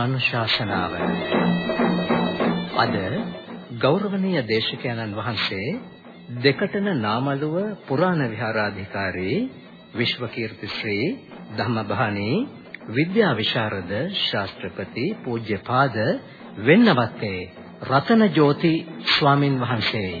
ධර්මානුශාසනාව අද ගෞරවනීය දේශකයන්න් වහන්සේ දෙකටන නාමලුව පුරාණ විහාරාධිකාරී විශ්වකීර්ති ශ්‍රී ධම්මභානී විද්‍යා විශාරද ශාස්ත්‍රපති පූජ්‍යපාද වෙන්නවත්තේ රතන ජෝති ස්වාමින් වහන්සේයි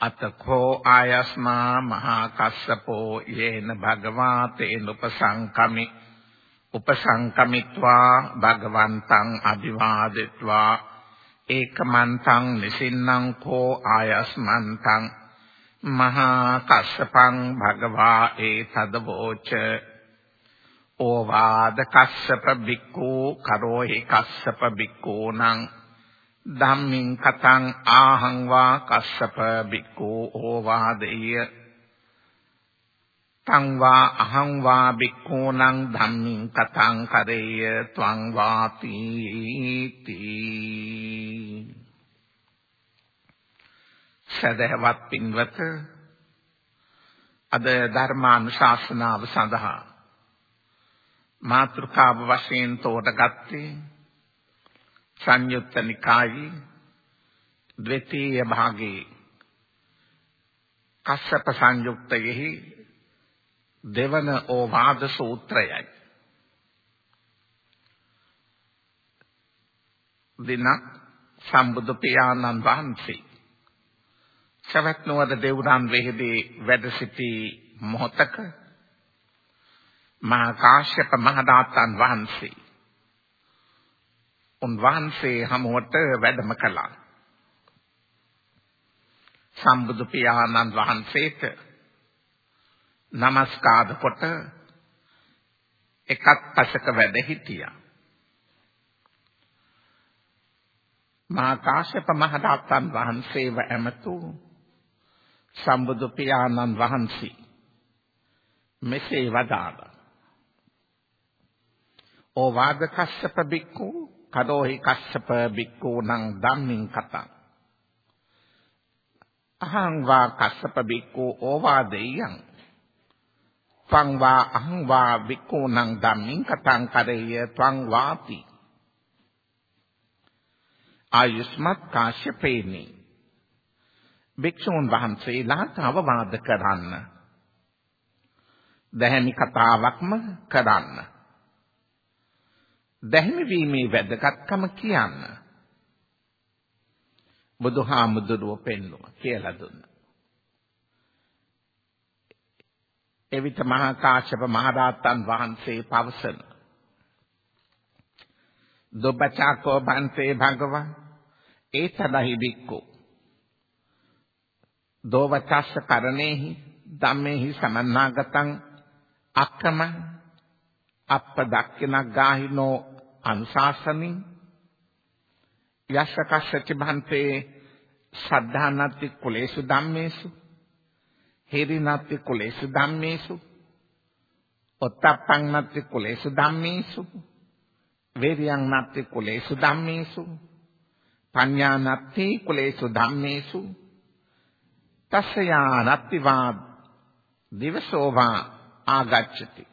අතකෝ ආයස්මා මහා කස්සපෝ යේන භගවා තේන උපසංකමි. උපසංකමිත්වා භගවන්තං අභිවාදිත්වා. ඒකමන්තං නිසින්නම් කෝ ආයස්මන්තං. මහා කස්සපං භගවා ඒතදවෝච ඕවාද කස්සප බික්ඛු කරෝහි කස්සප බික්ඛූනං ධම්මින් කතං ආහං වා කස්සප බික්ඛෝ ඕවාදේය තං වා අහං වා බික්ඛූනං ධම්මින් කතං කරේය ත්වං වාති තී සදහවත් පින්වත අද ධර්මානුශාසනාව සඳහා මාතෘකාව වශයෙන් තෝරගත්තේ සංයුත්ත නිකායේ ද්විතීය භාගයේ කස්සප සංයුක්තයෙහි දෙවන ඕවාද සූත්‍රයයි. දිනක් සම්බුදු පියාණන් වහන්සේ සවැත් නුවර දෙව්රම් වෙහිදී වැඩ සිටි මොහතක මහා කාශ්‍යප මහදාතන් වහන්සේ උන්වහන්සේ හමුවට වැඩම කළා. සම්බුදු පියාණන් වහන්සේට নমස්කාර කොට එකත් පසක වැඩ හිටියා. මහා කාශ්‍යප මහ රහතන් වහන්සේව ඇමතු සම්බුදු පියාණන් වහන්සේ මෙසේ වදාළා. ඕවාද කස්සප බික්කු කදෝහි කස්සප බික්කූණං ධම්මින් කතං. අහං වා කස්සප බික්කෝ ඕවාදෙයං ත්වං වා අහං වා බික්කූණං ධම්මින් කතං කරේය ත්වං වාති. ආයුස්මත් කාශ්‍යපේනි. භික්ෂුන් වහන්සේලාට අවවාද කරන්න. දැහැමි කතාවක්ම කරන්න. දැහිමි වීමේ වැදගත්කම කියන්න. බුදුහාමුදුරුව පෙන්වුවා කියලා දුන්නා. එවිට මහා කාශ්‍යප මහරහතන් වහන්සේ පවසන දුබ්බචාකෝ බන්තේ භගවා ඒතදහි බික්කෝ දෝවචස්ස කරණේහි ධම්මේහි සමන්නාගතං අක්කම අප්ප දක්ඛිනක් ගාහිනෝ අනුශාසනින්. යස්සකස්සච භන්තේ සද්ධානත්ති කුලේසු ධම්මේසු. හේරිනත්ති කුලේසු ධම්මේසු. ඔත්තප්පං නත්ති කුලේසු ධම්මේසු. වේරියං නත්ති කුලේසු ධම්මේසු. පඤ්ඤා නත්ති කුලේසු ධම්මේසු. තස්සයා නත්ති වා දිවසෝවා ආගච්ඡති.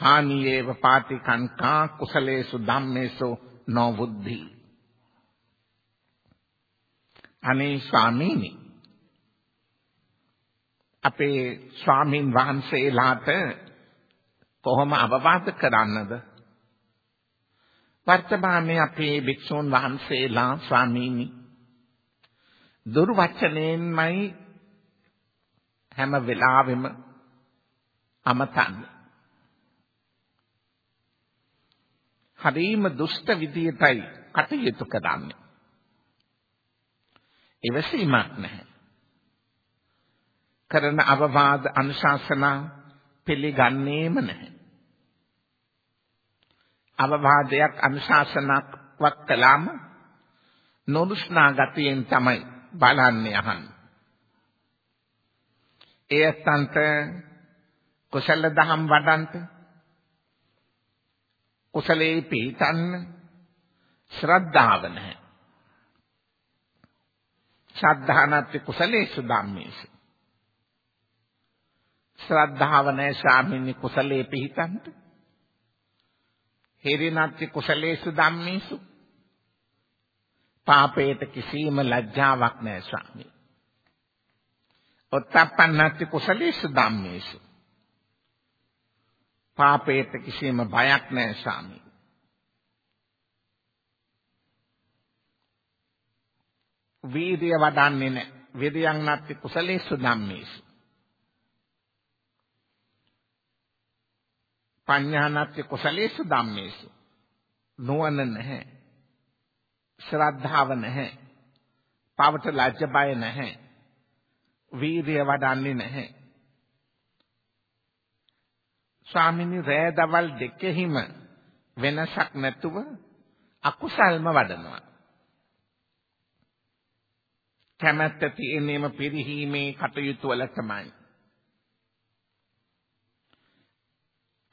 හානියේව පාති කංකා කුසලේසු ධම්මේසු නොබුද්ධි. අනේ ස්වාමීනි අපේ ස්වාමින් වහන්සේලාට කොහොම අවවාද කරන්නද? වර්තමානයේ අපේ භික්ෂුන් වහන්සේලා ස්වාමීනි දුර්වචනයෙන්මයි හැම වෙලාවෙම අමතන්නේ. හරීම දුෂ්ට විදියටයි කටයුතු කරන්නේ. ඉවසීමක් නැහැ. කරන අවවාද අනුශාසනා පිළිගන්නේම නැහැ. අවවාදයක් අනුශාසනාවක් කළාම නොනුස්නා ගතියෙන් තමයි බලන්නේ අහන්නේ. එයත්න්ට කුසල දහම් වඩන්ට කුසලේ පිහිටන්න ශ්‍රද්ධාව නැහැ. ශ්‍රද්ධානත් කුසලේසු ධම්මේසු. ශ්‍රද්ධාව නැහැ ස්වාමීනි කුසලේ පිහිටන්ට. හේරිනත් කුසලේසු ධම්මේසු. පාපයට කිසිම ලැජ්ජාවක් නැහැ ස්වාමී. ඔත්තප්පන්නත් කුසලේසු ධම්මේසු. පාපයට කිසිම බයක් නැහැ ස්වාමී. වීර්ය වඩන්නේ නැහැ. විරියන් නැති කුසලේසු ධම්මේසු. පඤ්ඤා නැති කුසලේසු ධම්මේසු. නුවණ නැහැ. ශ්‍රද්ධාව නැහැ. පවට ලැජ්ජ බය නැහැ. වීර්ය වඩන්නේ නැහැ. ස්වාමිනී රෑ දවල් දෙකෙහිම වෙනසක් නැතුව අකුසල්ම වඩනවා. කැමැත්ත තියෙනේම පිරිහීමේ කටයුතු වල තමයි.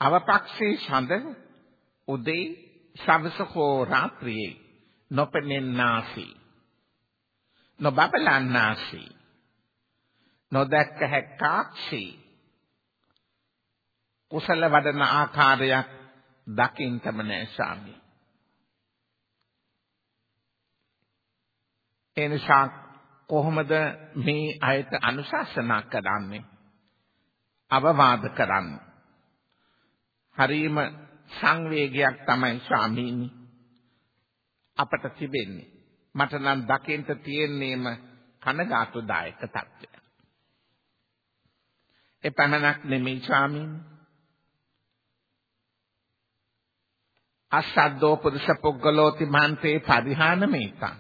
අවපක්ෂේ ඡන්ද උදේ සවස හෝ රාත්‍රියේ නොපෙනෙන්නාසි නොබබලන්නාසි නොදැක්ක හැක්කාක්ෂි කුසල වඩන ආකාරයක් දකින්තම නෑ ස්වාමී. එනිසා කොහොමද මේ අයට අනුශාසනා කරන්නේ? අවවාද කරන්නේ. හරීම සංවේගයක් තමයි ස්වාමීනි. අපට තිබෙන්නේ. මට නම් දකින්න තියෙන්නේම කනගාටුදායක තත්ත්වය එපමණක් නෙමෙයි ස්වාමීනි. අසද්දෝ පුරුෂ පුද්ගලෝති මාන්තේ පරිහානමේතං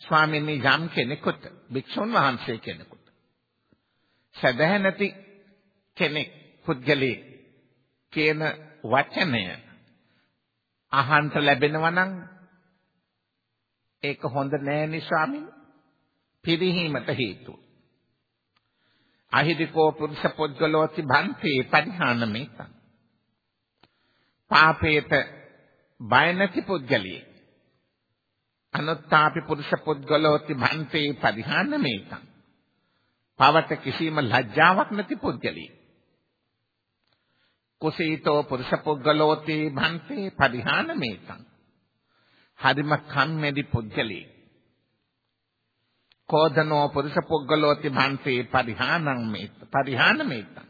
ස්වාමීන් යම් කෙනෙකුට භික්ෂුන් වහන්සේ කෙනෙකුට සදහැ නැති කෙනෙක් පුද්ගලී කියන වචනය අහන්ට ලැබෙනවා නම් ඒක හොඳ නෑ නේ ස්වාමීන්. පිරිහීමට හේතුව. අහිදිකෝ පුරුෂ පුද්ගලෝති භන්තේ පරිහානමේතං පාපේට බය නැති පුද්ගලියෙක්. අනුත්තාපි පුරුෂ පුද්ගලෝති භන්තේ පරිහානමේතං පවට කිසිම ලැජ්ජාවක් නැති පුද්ගලියෙක්. කුසීතෝ පුරුෂ පුද්ගලෝති භන්තේ පරිහානමේතං හරිම කම්මැදි පුද්ගලියෙක්. කෝධනෝ පුරුෂ පුද්ගලෝති භන්තේ පරිහානං මේත පරිහානමේතං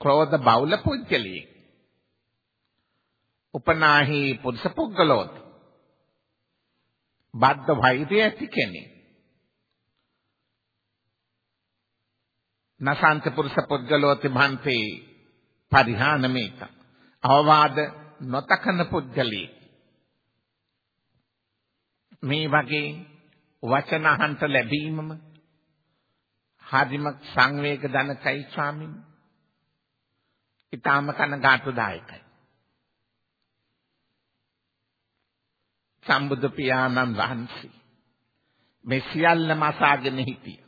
ක්‍රෝධ බෞල පුද්ගලියෙක්. උපනාහි පුරුෂ පුද්ගලෝත් බද්ධ වෛරය ඇති කෙනෙක්. නසාන්ත පුරුෂ පුද්ගලෝති භන්තේ පරිහානමේක අවවාද නොතකන පුද්ගලී මේ වගේ වචන අහන්ට ලැබීමම හරිම සංවේග දනකයි ස්වාමීන්. ඊටාම කනගාටුදායකයි. සම්බුදු පියාණන් වහන්සේ මේ සියල්ලම අසාගෙන හිටිය.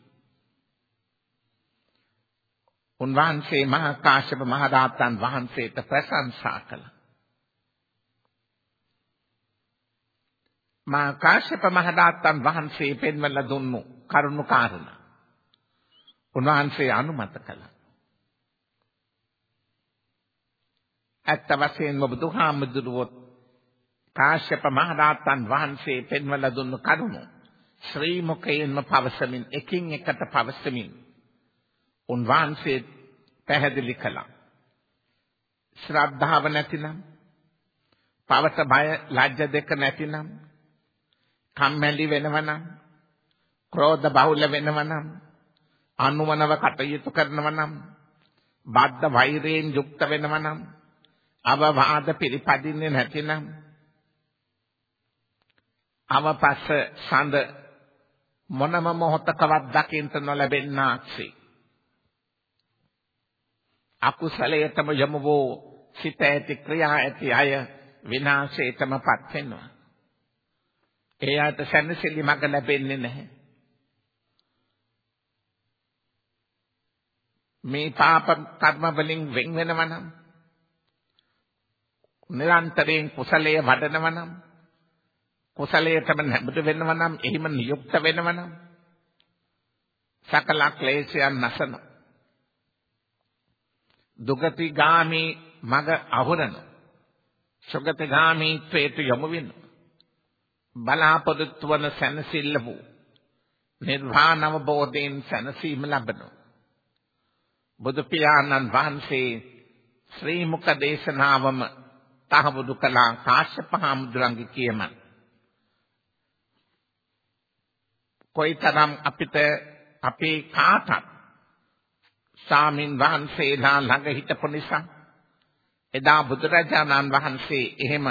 උන්වහන්සේ මහා කාශ්‍යප මහ රහතන් වහන්සේට ප්‍රශංසා කළා. මහා කාශ්‍යප මහ රහතන් වහන්සේ පෙන්වලා දුන්නු කරුණු කාරණා. උන්වහන්සේ අනුමත කළා. ඇත්ත වශයෙන්ම බුදුහාමුදුරුවෝ කාශ්‍යප මහරහතන් වහන්සේ පෙන්වලා දුන්නු කරුණු. ශ්‍රී මුඛයෙන්ම පවසමින් එකින් එකට පවසමින් උන්වහන්සේ පැහැදිලි කළා. ශ්‍රද්ධාව නැතිනම් පවට බය ලැජ්ජ දෙක නැතිනම් කම්මැලි වෙනවනම් ක්‍රෝධ බහුල වෙනවනම් අනුමනව කටයුතු කරනවනම් බද්ධ වෛරයෙන් යුක්ත වෙනවනම් අවවාද පිළිපදින්නේ නැතිනම් අවපස්ස සඳ මොනම මොහොතකවත් දකින්න නොලැබෙන්නාක්සේ අකුසලයටම යමු වූ සිත ඇති ක්‍රියා ඇති අය විනාශයටමපත් වෙනවා. එයාට සැනසෙලි මඟ ලැබෙන්නේ නැහැ. මේ පාප කර්ම වලින් වෙන් වෙනව නම් නිරන්තරයෙන් කුසලයේ වඩනව නම් කුසලයටම නැඹුරු වෙනව නම් එහිම නියුක්ත වෙනව නම් සකල ක්ලේශයන් නැසන. දුගතිගාමි මග අහුරන. සුගතිගාමීත්වයට යොමු වෙන. බලාපොරොත්තු වන සැනසෙල්ල වූ නිර්වාණ අවබෝධයෙන් සැනසීම ලබනවා බුදු පියාණන් වහන්සේ ශ්‍රී මුඛ දේශනාවම තහවුරු කළා කාශ්‍යප හාමුදුරන්ගේ කියමන්. කොයිතරම් අපිට අපේ කාටත් සාමින් වහන්සේලා ළඟ හිටපු නිසා එදා බුදුරජාණන් වහන්සේ එහෙම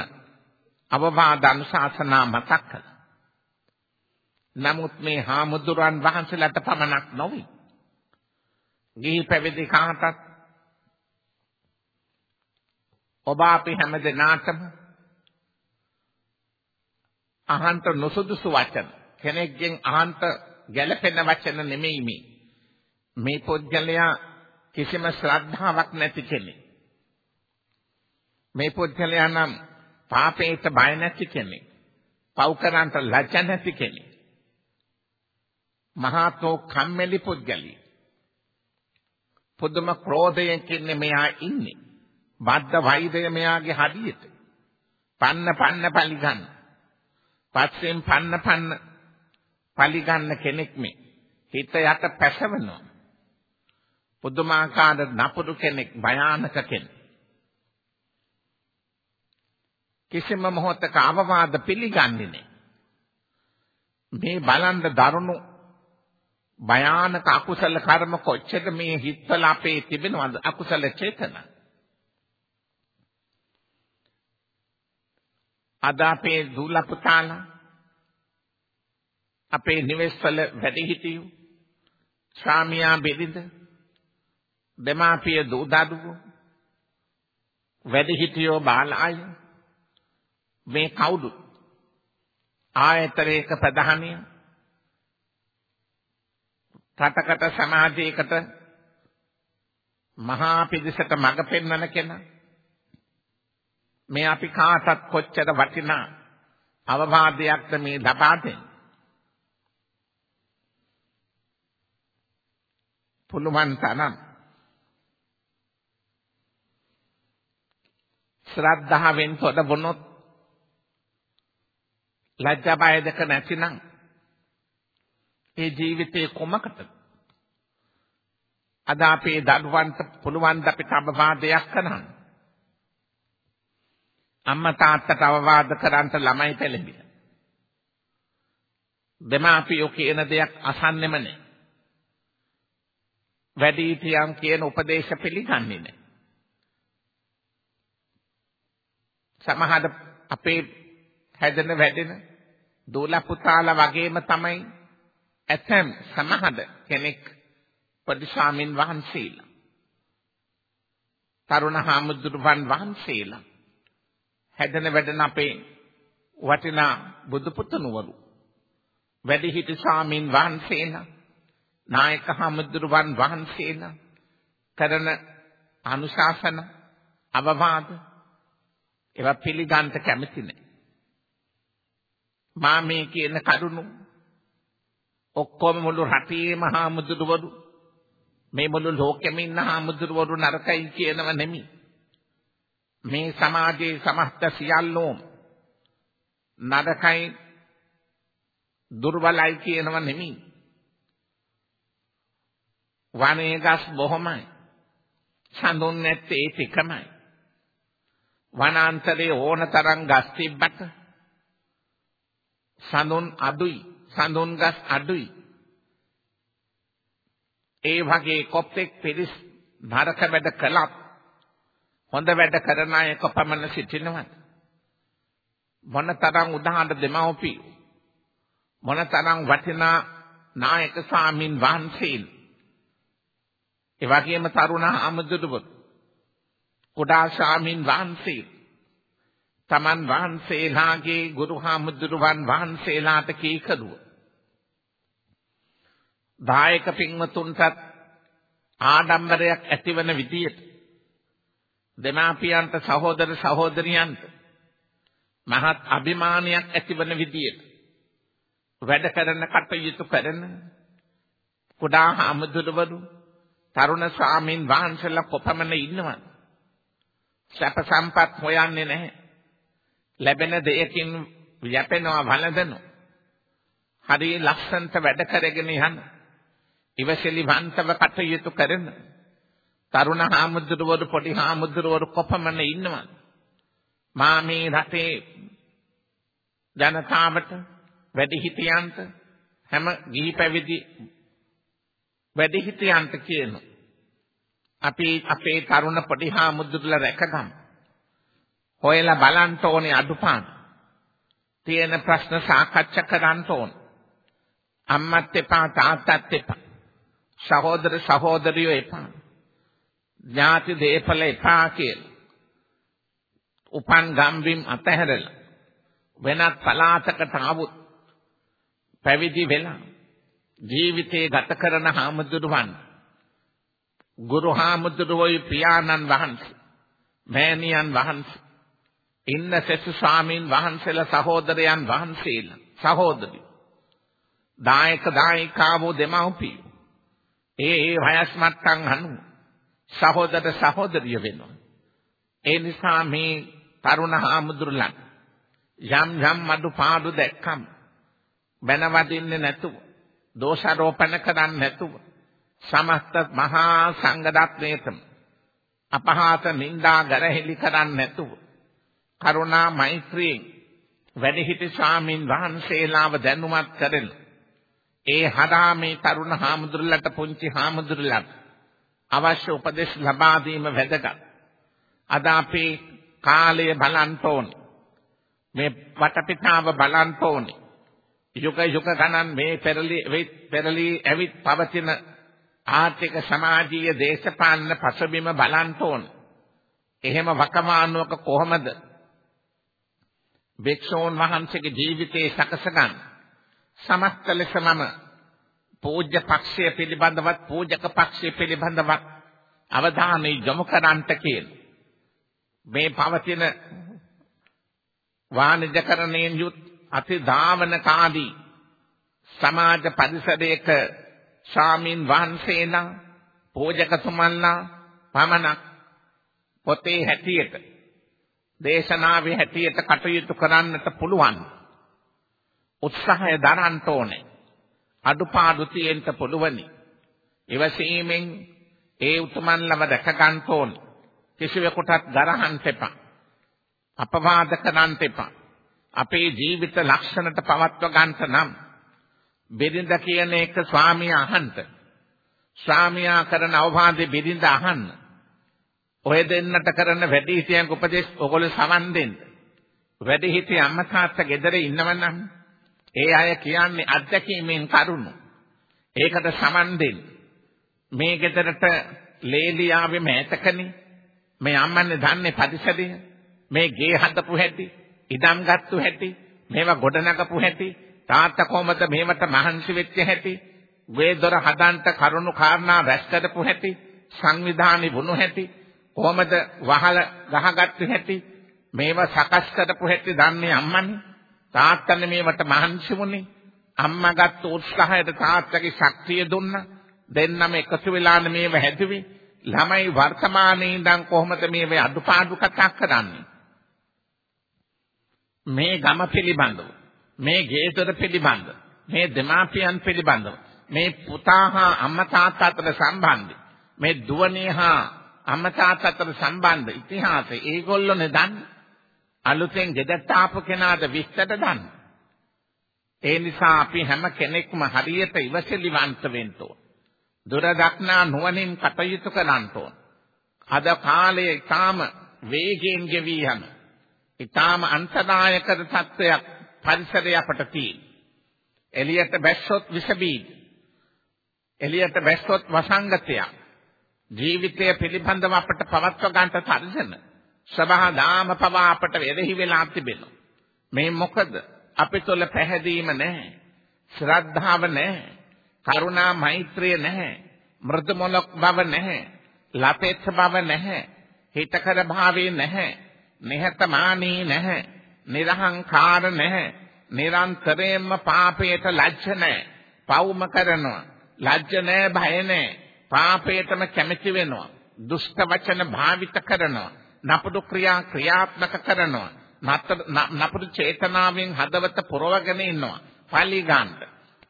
අවවාද අනුශාසනා මතක් කළා. නමුත් මේ හාමුදුරන් වහන්සේලාට පමණක් නොවේ. ගිහි පැවිදි කාටත් ඔබ අපි හැම දෙනාටම අහන්ත නොසුදුසු වචන කෙනෙක්ගෙන් අහන්ත ගැළපෙන වචන නෙමෙයි මේ මේ පුද්ගලයා කිසිම ශ්‍රද්ධාවක් නැති කෙනෙක් මේ පුද්ගලයා නම් පාපේට බය නැති කෙනෙක් පව් කරන්ට ලැජ්ජ නැති කෙනෙක් මහාතෝ කම්මැලි පුද්ගලී පුදුම ක්‍රෝධයෙන් කියන්නේ මෙයා ඉන්නේ. බද්ධ වෛදය මෙයාගේ හදියට. පන්න පන්න පලිගන්න. පස්සෙන් පන්න පන්න පලිගන්න කෙනෙක් මේ. හිත යට පැසවෙනවා. පුදුමාකාර නපුරු කෙනෙක් භයානක කෙනෙක්. කිසිම මොහොතක අවවාද පිළිගන්නේ නැහැ. මේ බලන්න දරුණු භයානක අකුසල කර්ම කොච්චර මේ හිතවල අපේ තිබෙනවද අකුසල චේතන අද අපේ දුල පුතාලා අපේ නිවෙස්වල වැඩිහිටියෝ ස්වාමියා බෙදින්ද දෙමාපිය දූ දරුවෝ වැඩිහිටියෝ බාල අය මේ කවුද? ආයතරයක ප්‍රධානියා රටකට සමාජයකට මහා පිරිසට මඟ පෙන්වන කෙනා. මේ අපි කාටත් කොච්චර වටිනා අවවාදයක්ද මේ ලබා දෙන්නේ පුළුවන් තරම් ශ්‍රද්ධාවෙන් තොද වුණොත් ලැජ්ජා බය දෙක නැතිනම් ඒ ජීවිතේ කොමකටද? අද අපේ දරුවන්ට පුළුවන් ද අපිට අවවාදයක් කරන්න. අම්මා තාත්තට අවවාද කරන්ට ළමයි පෙළඹිලා. දෙමාපියෝ කියන දෙයක් අසන්නෙම නැහැ. වැඩිහිටියන් කියන උපදේශ පිළිගන්නේ නැහැ. සමහර අපේ හැදෙන වැඩෙන දූල පුතාලා වගේම තමයි ඇතැම් සමහර කෙනෙක් පරිශාමින් වහන්සේලා තරුණ හාමුදුරුවන් වහන්සේලා හැදෙන වැඩන අපේ වටිනා බුදු පුතුණුවරු වැඩිහිටි ස්වාමීන් වහන්සේලා නායක හාමුදුරුවන් වහන්සේලා කරන අනුශාසන අවවාද ඒවා පිළිගන්න කැමති නැහැ මා මේ කියන කරුණු ඔක්කොම මුළු රටේම හාමුදුරුවරු මේ මුළු ලෝකෙම ඉන්න හාමුදුරුවරු නරකයි කියනව නෙමෙයි. මේ සමාජයේ සමස්ත සියල්ලෝම නරකයි දුර්වලයි කියනව නෙමෙයි. වනේ ගස් බොහොමයි. සඳුන් නැත්තේ ටිකමයි. වනාන්තරේ ඕන තරම් ගස් තිබ්බට සඳුන් අඩුයි. සඳුන් ගස් අඩුයි. ඒ වගේ කොප්පෙක් පිරිස් නරක වැඩ කළත් හොඳ වැඩ කරන අය කොපමණ සිටිනවද? මොනතරම් උදාහරණ දෙමව්පියෝ මොනතරම් වටිනා නායක ස්වාමින් වහන්සේලා ඒ වගේම තරුණ ආමදුරුවෝ කුඩා ස්වාමින් වහන්සේ තමන් වහන්සේලාගේ ගුරු හාමුදුරුවන් වහන්සේලාට කීකරුව. දායක පින්වතුන්ටත් ආඩම්බරයක් ඇතිවන විදියට දෙමාපියන්ට සහෝදර සහෝදරියන්ට මහත් අභිමානයක් ඇතිවන විදියට වැඩ කරන කටයුතු කරන කුඩා හාමුදුරුවරු තරුණ ස්වාමින් වහන්සේලා කොපමණ ඉන්නවද? සැප සම්පත් හොයන්නේ නැහැ. ලැබෙන දෙයකින් යැපෙනවා වළඳනවා. හරි ලස්සන්ට වැඩ කරගෙන යන ඉවසිලිවන්තව කටයුතු කරන. තරුණ හාමුදුරුවරු පොඩි හාමුදුරුවරු කොපමණ ඉන්නවද? මා මේ රටේ ජනතාවට වැඩිහිටියන්ට හැම ගිහි පැවිදි වැඩිහිටියන්ට කියන අපි අපේ තරුණ පොඩි හාමුදුරුවලා රැකගමු හොයලා බලන්න ඕනේ අඩුපාඩු. තියෙන ප්‍රශ්න සාකච්ඡා කරන්න ඕනේ. අම්මත් එපා තාත්තත් එපා. සහෝදර සහෝදරියෝ එපා. ඥාති දේපල එපා කියලා. උපන් ගම්බිම් අතහැරලා වෙනත් පළාතකට ආවොත් පැවිදි වෙලා ජීවිතේ ගත කරන හාමුදුරුවන් ගුරු හාමුදුරුවෝයි පියාණන් වහන්සේ මෑණියන් වහන්සේ ඉන්න සෙසු ස්වාමීන් වහන්සේලා සහෝදරයන් වහන්සේලා සහෝදරි දායක දායිකාවෝ දෙමව්පියෝ. ඒ ඒ වයස් මට්ටම් අනුව සහෝදර සහෝදරිය වෙනවා. ඒ නිසා මේ තරුණ හාමුදුරුලන් යම් යම් අඩුපාඩු දැක්කම බැනවදින්නේ නැතුව දෝෂාරෝපණ කරන්නේ නැතුව සමස්ත මහා සංඝරත්නයේතම අපහාස නිന്ദා ගැරහෙලි කරන්නේ නැතුව කරුණා මෛත්‍රියෙන් වැඩිහිටි ස්වාමින් වහන්සේලාව දැනුමත් කරන ඒ හදා මේ තරුණ හාමුදුරුලට පුංචි හාමුදුරුලට අවශ්‍ය උපදෙස් ලබා දීම වැදගත්. අද අපේ කාලය බලන්න ඕනේ. මේ වටපිටාව බලන්න ඕනේ. යුග යුග ගණන් මේ පෙරලි පෙරලි ඇවිත් පවතින ආර්ථික සමාජීය දේශපාලන පසුබිම බලන්න ඕන. එහෙම වකවානුවක කොහොමද භික්ෂූන් වහන්සේගේ ජීවිතේ සකසගන්න සමස්ත ලෙසමම පූජ්‍ය පක්ෂය පිළිබඳවත් පූජක පක්ෂය පිළිබඳවත් අවධානය යොමු කරන්නට කියන මේ පවතින වාණිජකරණයෙන් යුත් අති ධාවනකාදී සමාජ පරිසරයක ස්වාමින් වහන්සේලා පූජකතුමන්ලා පමණක් පොතේ හැටියට දේශනාවේ හැටියට කටයුතු කරන්නට පුළුවන්. උත්සාහය දරන්න ඕනේ. අඩුපාඩු තියෙන්න පුළුවනි. ඉවසීමෙන් ඒ උතුමන්ලව දැක ගන්න ඕනේ. කිසිවෙකුටත් ගරහන්න එපා. අපවාද කරන්න එපා. අපේ ජීවිත ලක්ෂණට පවත්ව ගන්නට නම් බෙරිඳ කියන එක ස්වාමියා අහන්න. ස්වාමියා කරන අවවාදේ බෙරිඳ අහන්න. ඔය දෙන්නට කරන වැඩිහිටියන්ගේ උපදේශ ඔයගොල්ලෝ සමන් දෙන්න. වැඩිහිටිය අම්මා තාත්තා ගෙදර ඉන්නවනම් ඒ අය කියන්නේ අත්දැකීමෙන් කරුණු. ඒකට සමන් දෙන්න. මේ ගෙදරට ලේලියාවේ මෑතකනේ මේ අම්මන්නේ දන්නේ පරිසරය මේ ගේ හදපු හැටි ඉඩම් ගත්තු හැටි මේවා ගොඩනගපු හැටි තාත්තා කොහමද මේවට මහන්සි වෙච්ච හැටි වේ දොර හදන්ට කරුණු කාරණා රැස් කරපු හැටි සංවිධානي වුණු හැටි කොහමද වහල ගහගත්තු හැටි මේවා සකස් කරපු හැටි දන්නේ අම්මනේ. තාත්තනේ මේවට මහන්සි වුණේ. අම්මා ගත්ත උත්සාහයට තාත්තගේ ශක්තිය දුන්නා. දෙන්නම එකතු වෙලානේ මේව හැදුවේ. ළමයි වර්තමානයේ ඉඳන් කොහොමද මේව අඩුපාඩු කතා කරන්නේ? මේ ගම පිළිබඳව මේ ගේතර පිළිබඳ මේ දෙමාපියන් පිළිබඳව මේ පුතා හා අම්මා තාත්තා අතර සම්බන්ධය මේ දුවණේ හා අම්මා තාත්තා අතර සම්බන්ධ ඉතිහාසය ඒගොල්ලෝනේ දන්නේ. අලුතෙන් ගෙදරට ආපු කෙනාට විස්තර දන්නේ. ඒ නිසා අපි හැම කෙනෙක්ම හරියට ඉවසිලිවන්ත වෙන්න ඕන. දුර දක්නා නුවණින් කටයුතු කරන්න ඕන. අද කාලයේ ඊටාම වේගයෙන් ගෙවි යන ඊටාම අන්තදායක තත්වයක් පරිසරය අපට තියෙන. එළියට බැස්සොත් විස බීජ. එළියට බැස්සොත් වසංගතයක්. ජීවිතය පිළිබඳව අපට පවත්ව ගන්නට තර්ජන. සබහා දාම පවා අපට වෙරෙහි වෙලා තිබෙනවා. මේ මොකද? අපි තුළ පැහැදීම නැහැ. ශ්‍රද්ධාව නැහැ. කරුණා මෛත්‍රිය නැහැ. මෘදු මොලක් බව නැහැ. ලපෙත් බව නැහැ. හිතකර භාවයේ නැහැ. නිහතමානී නැහැ. නිර්හංකාර නැහැ. නිරන්තරයෙන්ම පාපයට ලැජ්ජ නැහැ. පවුම කරනවා. ලැජ්ජ නැහැ, බය නැහැ. පාපයටම කැමති වෙනවා. දුෂ්ට වචන භාවිත කරනවා. නපුරු ක්‍රියා ක්‍රියාත්මක කරනවා. නපුරු චේතනාවෙන් හදවත පුරවගෙන ඉන්නවා. පලි ගන්න.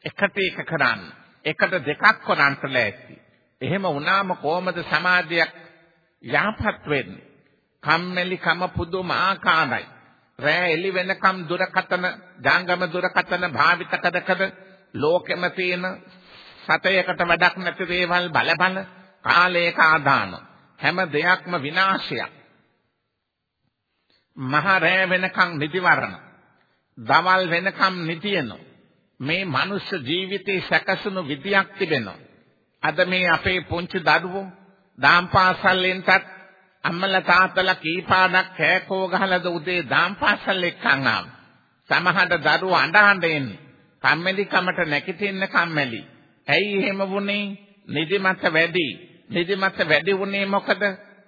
එකට එක කරන්න. එකට දෙකක් කරන්න ලෑස්ති. එහෙම වුණාම කොහොමද සමාජයක් යහපත් වෙන්නේ? කම්මැලි කම පුදුම ආකාරයි. රෑ එළි වෙනකම් දුරකතන, ජාංගම දුරකතන භාවිත කද කද ලෝකෙම තියෙන සතයකට වැඩක් නැති දේවල් බල බල කාලයක ආදාන හැම දෙයක්ම විනාශයක්. මහ රෑ වෙනකම් නිදිවරණ. දවල් වෙනකම් නිදියන. මේ මනුෂ්‍ය ජීවිතේ සැකසුණු විදියක් තිබෙනවා. අද මේ අපේ පුංචි දරුවෝ දාම් පාසල්ෙන්ටත් අම්මලා තාත්තලා කීපාඩක් කෑකෝ ගහලාද උදේ දාම් පාසල් එක්කන් ආව. සමහර දරුවෝ අඬ අඬ එන්නේ. කම්මැලි කමට නැගිටින්න කම්මැලි. ඇයි එහෙම වුනේ? නිදිමත වැඩි. නිදිමත වැඩි වුනේ මොකද?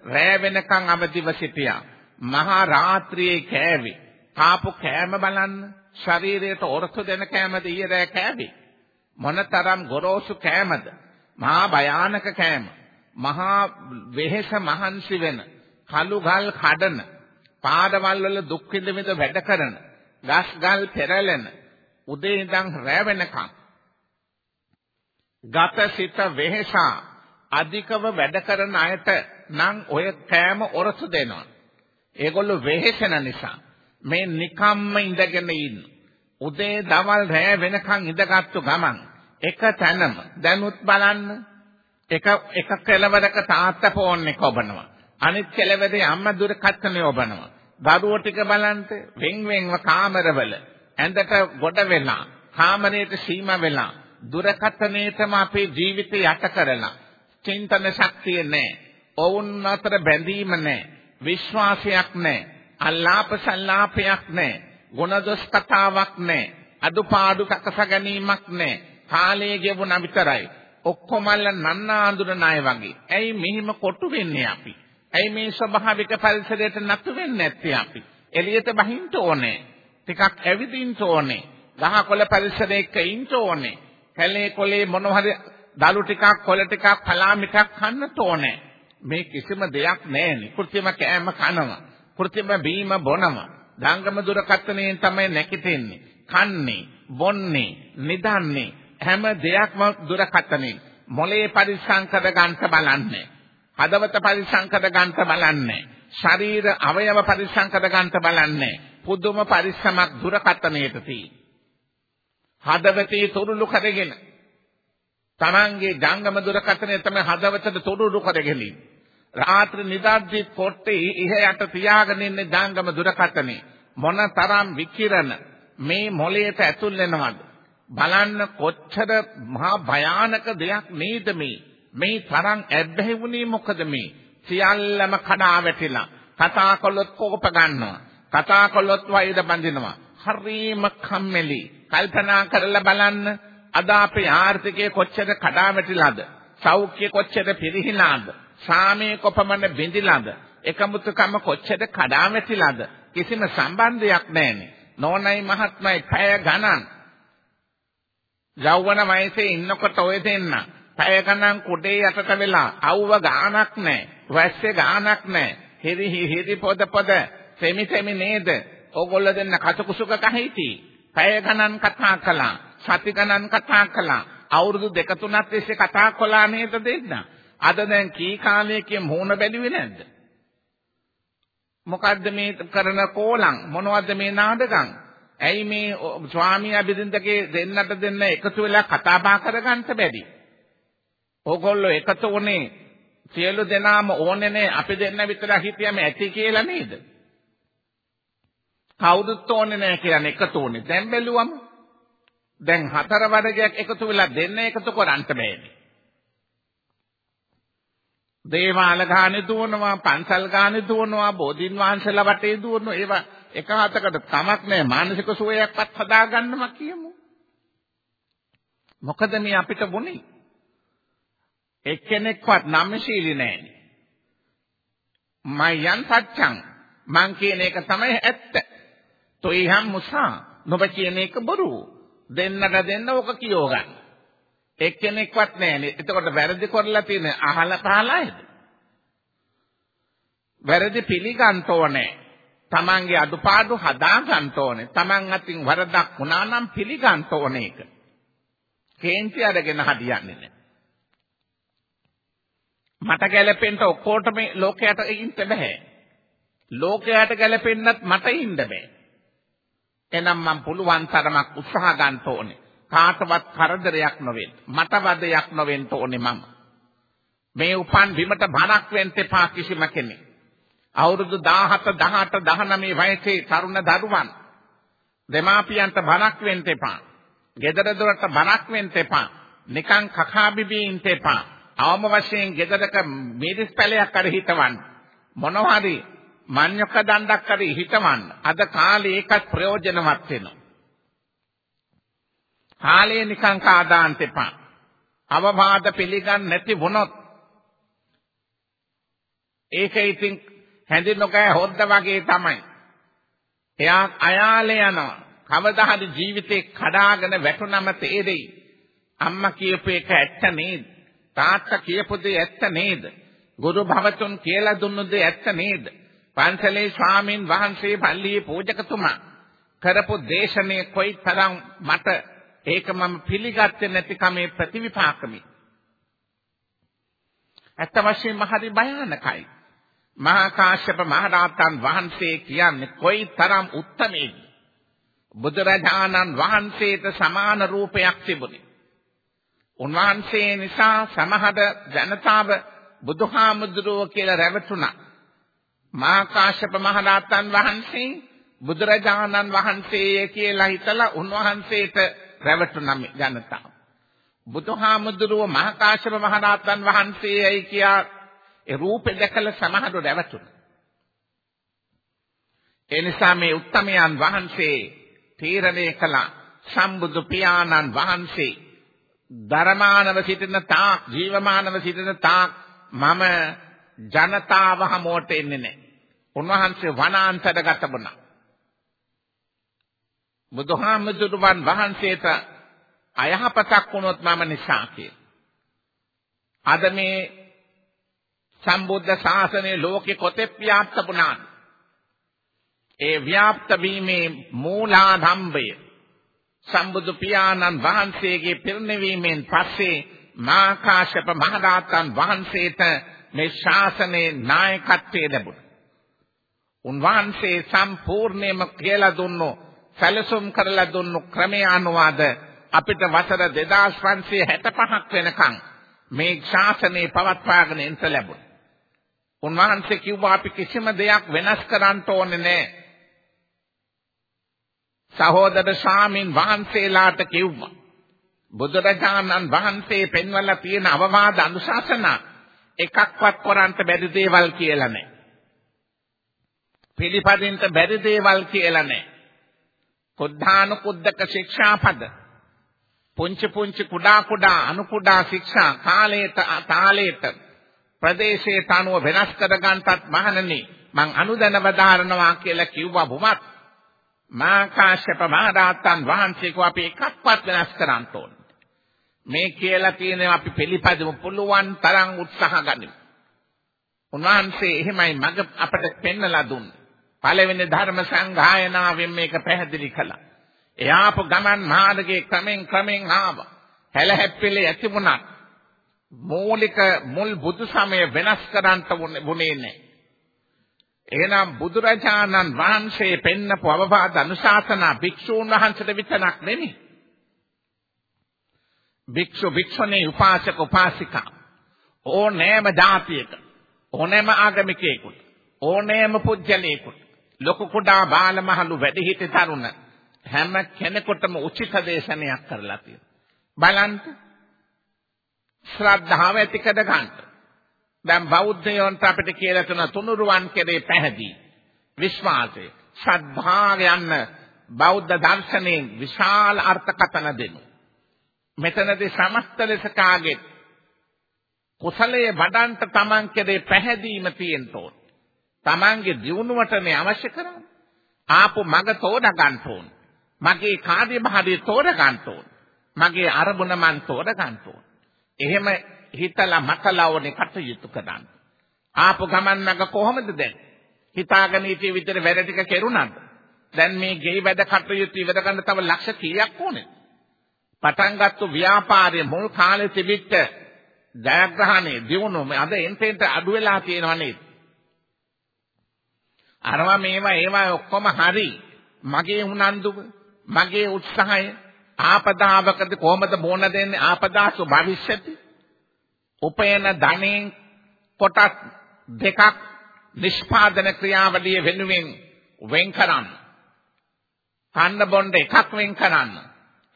රෑ වෙනකන් අවදිව සිටියා. මහා රාත්‍රියේ කෑවේ. කාපු කෑම බලන්න. ශරීරයට ඔරතු දෙන කෑමද ඊයේ රෑ කෑවේ. මොනතරම් ගොරෝසු කෑමද? මහා භයානක කෑම. මහා වෙහෙස මහන්සි වෙන කළු ගල් කඩන පාඩවල් වල දුක් විඳ විඳ වැඩ කරන ගස් ගල් පෙරලෙන උදේ ඉඳන් රැ වෙනකම් ගත සිත වෙහෙසා අධිකව වැඩ කරන අයට නම් ඔය කෑම ඔරසු දෙනවා. ඒගොල්ලෝ වෙහෙසෙන නිසා මේ නිකම්ම ඉඳගෙන ඉන්න. උදේ දවල් රැ වෙනකන් ඉඳගත්තු ගමන් එක තැනම දැනුත් බලන්න එක එක කෙලවරක තාත්තා ෆෝන් එක ඔබනවා. අනිත් කෙලවරේ අම්මා දුරකථනය ඔබනවා. දරුවෝ ටික බලන්න වෙන් වෙන්ව කාමරවල ඇඳට ගොඩ වෙලා කාමරයට සීමා වෙලා දුරකථනයේතම අපේ ජීවිතය යට කරලා චින්තන ශක්තිය නැහැ. ඔවුන් අතර බැඳීම නැහැ. විශ්වාසයක් නැහැ. අල්ලාප සල්ලාපයක් නැහැ. ගුණදොස් කතාවක් නැහැ. අදුපාඩු කකස ගැනීමක් නැහැ. කාලය ගෙවුණ විතරයි. ඔක්කොමල්ල නන්න ආඳුරන අය වගේ. ඇයි මෙහිම කොටු වෙන්නේ අපි? ඇයි මේ ස්වභාවික පරිසරයට නතු වෙන්නේ නැත්තේ අපි? එළියට බහින්න ඕනේ. ටිකක් ඇවිදින්න ඕනේ. ගහකොළ පරිසරයක ඉන්න ඕනේ. කැලේ කොලේ මොන හරි දලු ටිකක් කොළ ටිකක් පලා මිටක් කන්න ඕනේ. මේ කිසිම දෙයක් නැහැනේ. කෘත්‍රිම කෑම කනවා. කෘත්‍රිම බීම බොනවා. දංගම දුරකථනයෙන් තමයි නැකිටෙන්නේ. කන්නේ, බොන්නේ, නිදන්නේ හැම දෙයක්ම දුරකථනයෙන්. මොලේ පරිස්සම් කර ගන්නට බලන්නේ. හදවත පරිස්සම් කර ගන්නට බලන්නේ. ශරීර අවයව පරිස්සම් කර ගන්නට බලන්නේ. පුදුම පරිස්සමක් දුරකථනයට තියෙනවා. හදවතේ තුරුළු කරගෙන තමන්ගේ ජංගම දුරකථනය තමයි හදවතට තුරුළු කරගෙන රාත්‍රී නිදාද්දී පොට්ටේ ඉහ යට තියාගෙන ඉන්නේ ජංගම දුරකථනේ මොන තරම් විකිරණ මේ මොළයට ඇතුල් වෙනවද බලන්න කොච්චර මහා භයානක දෙයක් නේද මේ? මේ තරම් ඇබ්බැහි වුණේ මොකද මේ? සියල්ලම කඩා වැටිලා. කතා කළොත් කෝප ගන්නවා. කතා කළොත් වෛර බඳිනවා. හරීම කම්මැලි. කල්පනා කරලා බලන්න. අද අපේ ආර්ථිකය කොච්චර කඩා වැටිලාද? සෞඛ්‍ය කොච්චර පිරිහිලාද? සාමයේ කොපමණ බිඳිලාද? එකමුතුකම කොච්චර කඩා වැටිලාද? කිසිම සම්බන්ධයක් නැහැනේ නෝනයි මහත්මයි පැය ගණන්. යෞවන වයසේ ඉන්නකොට ඔය දෙන්න. පැය ගණන් කුඩේ යටට වෙලා අවුව ගානක් නැහැ වැස්සේ ගානක් නැහැ හිරි හිරි පොද පොද. සෙමි සෙමි නේද? ඕගොල්ලෝ දෙන්න කටකුසුක කහිටි පැය ගණන් කතා කළා. සති ගණන් කතා කළා. අවුරුදු දෙක තුනක් තිස්සේ කතා කළා නේද දෙන්න? අද දැන් කී කාලයකින් මූණ බැලුවේ නැද්ද? මොකද්ද මේ කරන කෝලම් මොනවද මේ නාටකම් ඇයි මේ ස්වාමියා බිරිඳගේ දෙන්නට දෙන්න එකතු වෙලා කතා බහ කරගන්න බැරි ඕගොල්ලෝ එකතු වුණේ සියලු දෙනාම ඕනේ නේ අපි දෙන්න විතර හිතියම ඇති කියලා නේද කවුරුත් ඕනේ නැහැ කියන්නේ එකතු උනේ. දැන් බැලුවම දැන් හතර වර්ගයක් එකතු වෙලා දෙන්න එකතු කරන්න බෑනේ. දේවාල ගානේ දුවනවා, පන්සල් ගානේ දුවනවා, බෝධින් වහන්සේලා වටේ දුවනවා. ඒවා එක හතකට කමක් නැහැ. මානසික සුවයක්වත් හදාගන්නම කියමු. මොකද මේ අපිට වුනේ? එක්කෙනෙක්වත් නම්ශීලී නැහැ. මයන් සත්‍යං මං කියන එක තමයි ඇත්ත. toiham musa නොබ කියන එක බොරු. දෙන්නට දෙන්න ඕක කියෝ ගන්න. එක්කෙනෙක්වත් නැහැනේ. එතකොට වැරදි කරලා තියෙන අහල පහලයිද? වැරදි පිළිගන්න ඕනේ. Tamange අඩුපාඩු හදා ගන්න ඕනේ. Taman අතින් වරදක් වුණා නම් පිළිගන්න ඕනේ ඒක. කේන්ති අරගෙන හදියන්නේ නැහැ. මට ගැලපෙන්න ඔක්කොටම ලෝකයට ඉන්න බෑ. ලෝකයට ගැලපෙන්නත් මට ඉන්න බෑ. එනම් මම පුළුවන් තරමක් උත්සාහ ගන්න ඕනේ. කාටවත් කරදරයක් නොවෙන්න. මට වදයක් නොවෙන්න ඕනේ මම. මේ උපන් බිමට බණක් වෙන්න එපා කිසිම කෙනෙක්. අවුරුදු 17 18 19 වයසේ තරුණ දරුවන් දෙමාපියන්ට බණක් වෙන්න එපා. ගෙදර දොරට බණක් වෙන්න එපා. නිකන් කකා බිබී ඉන්න එපා. අවම වශයෙන් ගෙදරක මිරිස් පැලයක් කර හිටවන්න. මොනවා හරි මඤ්ඤක දණ්ඩක් කර හිටවන්න. අද කාලේ ඒකත් ප්‍රයෝජනවත් වෙනවා. කාලේ නිකන් කාදාන්ත එපා. අවවාද පිළිගන්නේ නැති වුණොත් ඒක ඉතින් හැඳින්නකෑ හොද්ද වගේ තමයි. එයා අයාලේ යනවා. කවදා හරි ජීවිතේ කඩාගෙන වැටුනම තේරෙයි. අම්මා කියපු එක ඇත්ත නේද? තාත්තා කියපු දේ ඇත්ත නේද? ගුරු භවතුන් කියලා දුන්නු දේ ඇත්ත නේද? පන්සලේ ස්වාමින් වහන්සේ පල්ලියේ පූජකතුමා කරපු දේශනේ කොයිතරම් මට ඒක මම පිළිගත්තේ නැති කමේ ප්‍රතිවිපාකමි. ඇත්ත වශයෙන්ම හරි භයානකයි. මහා කාශ්‍යප මහරහතන් වහන්සේ කියන්නේ කොයිතරම් උත්තමේද? බුදුරජාණන් වහන්සේට සමාන රූපයක් තිබුණේ. උන්වහන්සේ නිසා සමහර ජනතාව බුදුහාමුදුරුව කියලා රැවටුණා. මහා කාශ්‍යප මහරහතන් වහන්සේ බුදුරජාණන් වහන්සේ කියලා හිතලා උන්වහන්සේට රැවටුණා ජනතාව. බුදුහාමුදුරුව මහා කාශ්‍යප මහරහතන් වහන්සේයි කියා ඒ රූපේ දැකලා සමහරව රැවටුණා. ඒ නිසා මේ උත්තමයන් වහන්සේ තීරණය කළ සම්බුදු පියාණන් වහන්සේ ධර්මානව සිටින තාක් ජීවමානව සිටින තාක් මම ජනතාව හමුවට එන්නේ නැහැ. උන්වහන්සේ වනාන්තරගත වුණා. බුදුහාමුදුරුවන් වහන්සේට අයහපතක් වුණොත් මම නිසා කියලා. අද මේ සම්බුද්ධ ශාසනයේ ලෝකෙ කොතෙක් ව්‍යාප්ත වුණාද? ඒ ව්‍යාප්ත වීමේ මූලාධම්බය සම්බුදු පියාණන් වහන්සේගේ පිරිනිවීමෙන් පස්සේ මාකාශප මහරහතන් වහන්සේට මේ ශාසනයේ නායකත්වයේ ලැබුණා. උන්වහන්සේ සම්පූර්ණයෙන්ම කියලා දුන්නු සැලසුම් කරලා දුන්නු ක්‍රමය අනුවද අපිට වසර 2565ක් වෙනකන් මේ ශාසනය පවත්වාගෙන එන්න ලැබුණා. උන්වහන්සේ කිව්වා අපි කිසිම දෙයක් වෙනස් කරන්න ඕනේ නැහැ. සහෝදර ස්වාමින් වහන්සේලාට කිව්වා. බුදුරජාණන් වහන්සේ පෙන්වලා තියෙන අවවාද අනුශාසනා එකක්වත් කරන්න බැරි දේවල් කියලා නැහැ. පිළිපදින්න බැරි දේවල් කියලා නැහැ. කුද්ධානුකුද්දක ශික්ෂාපද පුංචි පුංචි කුඩා කුඩා අනු කුඩා ශික්ෂා කාලයට තාලයට ප්‍රදේශයට අනුව වෙනස් කර ගන්නටත් මහණනි මං අනුදැන වදාරනවා කියලා කිව්වා බුමත් මා කාශ්‍යප මහරහතන් වහන්සේකව අපි එකක්වත් වෙනස් කරන්න ඕනේ. මේ කියලා තියෙනවා අපි පිළිපදමු පුළුවන් තරම් උත්සාහ ගනිමු. උන්වහන්සේ එහෙමයි මඟ අපට පෙන්වලා දුන්නේ. පළවෙනි ධර්ම සංගායනාවෙන් මේක පැහැදිලි කළා. එයාපු ගමන් මාර්ගයේ ක්‍රමෙන් ක්‍රමෙන් ආවා. හැලහැප්පිලි ඇති වුණා. මූලික මුල් බුදු සමය වෙනස් කරන්න වුණේ නැහැ. එහෙනම් බුදුරජාණන් වහන්සේ පෙන්නපු අවවාද අනුශාසනා භික්ෂූන් වහන්සේට විතරක් නෙමෙයි. භික්ෂු භික්ෂුණී උපාසක උපාසිකා ඕනෑම જાතියක ඕනෑම ආගමිකයෙකුට ඕනෑම පුජ්‍යලයකට ලොකු කුඩා බාලමහලු වැඩිහිටි තරුණ හැම කෙනෙකුටම උචිත දේශනයක් කරලා තියෙනවා. බලන්න ශ්‍රද්ධාව ඇති කර ගන්න. දැන් බෞද්ධයන්ට අපිට කියලා තුන තුනුරුවන් කෙරේ පැහැදී විශ්වාසය ශ්‍රද්ධාව යන්න බෞද්ධ දර්ශනයෙන් විශාල අර්ථකථන දෙනු. මෙතනදී සමස්ත ලෙස කාගේ කුසලයේ වඩන්ට Taman කෙරේ පැහැදීම තියෙන්න ඕන. Tamanගේ දියුණුවටනේ අවශ්‍ය කරන්නේ. ආපු මග තෝරා ගන්න ඕන. මගේ කාර්යභාරය තෝරා ගන්න ඕන. මගේ අරමුණ මන් තෝරා ගන්න ඕන. එහෙම හිතලා මතලා ඕනේ කටයුතු කරන්න. ආපු ගමන් මග කොහොමද දැන්? හිතාගෙන හිටිය විතර වැඩ ටික කෙරුණාද? දැන් මේ ගෙයි වැඩ කටයුතු ඉවර ගන්න තව ලක්ෂ කීයක් ඕනේ? පටන් ගත්තු ව්‍යාපාරයේ මුල් කාලේ තිබිච්ච ජයග්‍රහණේ දිනුනොම අද එන්ටෙන්ට අඩු වෙලා තියෙනවා නේද? අරවා මේවා ඒවා ඔක්කොම හරි. මගේ උනන්දුව, මගේ උත්සාහය ආපදාවකදී කොහොමද බෝන දෙන්නේ ආපදාසු භවිෂ්‍යති? උපයන ධනෙන් කොටස් දෙකක් නිෂ්පාදන ක්‍රියාවලිය වෙනුවෙන් වෙන් කරන්න. කන්න බොණ්ඩ එකක් වෙන් කරන්න.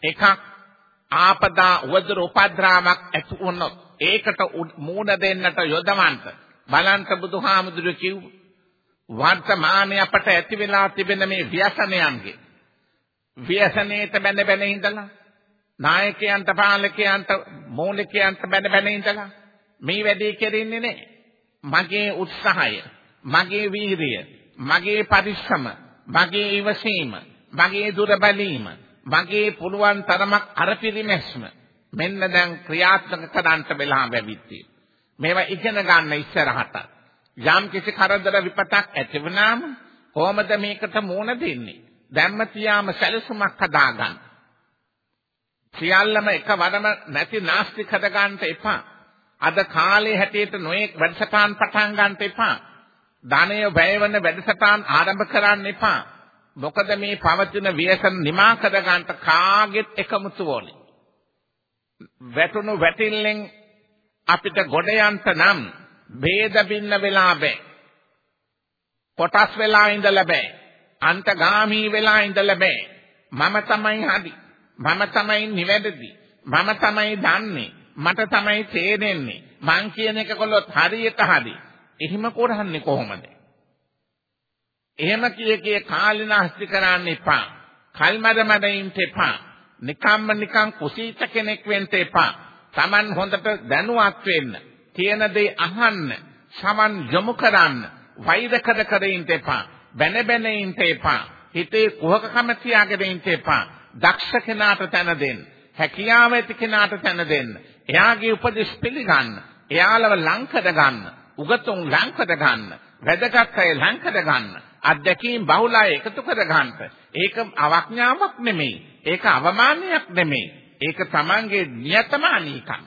එකක් ආපදා උවදුර උපද්‍රාවක් ඇති වුණොත් ඒකට මූණ දෙන්නට යොදවන්න බලන්ත බුදුහාමුදුරු කිව් වර්තමානයේ අපට ඇති වෙලා තිබෙන මේ ව්‍යසනයන්ගේ ව්‍යසනයේත බැන බැන ඉඳලා නායකයන්ට පාලකයන්ට මූලිකයන්ට බැන බැන ඉඳලා මේ වැඩේ කෙරෙන්නේ නැහැ මගේ උත්සාහය මගේ වීරිය මගේ පරිශ්‍රම මගේ ඉවසීම මගේ දුර බැලීම මගේ පුළුවන් තරමක් අර පිරිමැස්ම මෙන්න දැන් ක්‍රියාත්මක කරන්න වෙලා බැවිත්ටි. මේවා ඉගෙන ගන්න ඉස්සරහට. යම් කිසි කරදර විපතක් ඇති වුණාම කොහොමද මේකට මුහුණ දෙන්නේ? දැම්ම තියාම සැලසුමක් හදාගන්න. සියල්ලම එක වරම නැති නාස්ති කර ගන්න එපා. අද කාලේ හැටියට නොඑක් වැඩසටහන් පටන් ගන්න එපා. ධනය වැය වෙන වැඩසටහන් ආරම්භ කරන්න එපා. මොකද මේ පවතින ව්‍යසන නිමා කර ගන්නට කාගෙත් එකමුතු ඕනේ. වැටුණු වැටිල්ලෙන් අපිට ගොඩ යන්න නම් ભેද බින්න වෙලා බෑ. කොටස් වෙලා ඉඳලා බෑ. අන්තගාමී වෙලා ඉඳලා බෑ. මම තමයි හරි. මම තමයි නිවැරදි. මම තමයි දන්නේ. මට තමයි තේරෙන්නේ. මං කියන එක කළොත් හරියට හරි. එහෙම කරන්නේ කොහොමද? එහෙම කිය කිය කාලිනාස්ති කරන්න එපා. කල්මද මදින් තෙපා. නිකම්ම නිකම් කුසීත කෙනෙක් වෙන්න එපා. Taman හොඳට දැනුවත් වෙන්න. කියන දේ අහන්න. සමන් යොමු කරන්න. වෛර කර කර ඉන්න එපා. බැන බැන ඉන්න එපා. හිතේ කුහකකම තියාගෙන ඉන්න එපා. දක්ෂ කෙනාට තැන දෙන්න. හැකියාව ඇති කෙනාට තැන දෙන්න. එයාගේ උපදෙස් පිළිගන්න. එයාලව ලං කර ගන්න. උගතුන් ලං කර ගන්න. වැදගත් අය ලං කර ගන්න. අධ්‍යක්ීම් බහුලය එකතු කර ගන්නට. ඒක අවඥාවක් නෙමෙයි. ඒක අවමානයක් නෙමෙයි. ඒක Tamanගේ නියතමානීකම.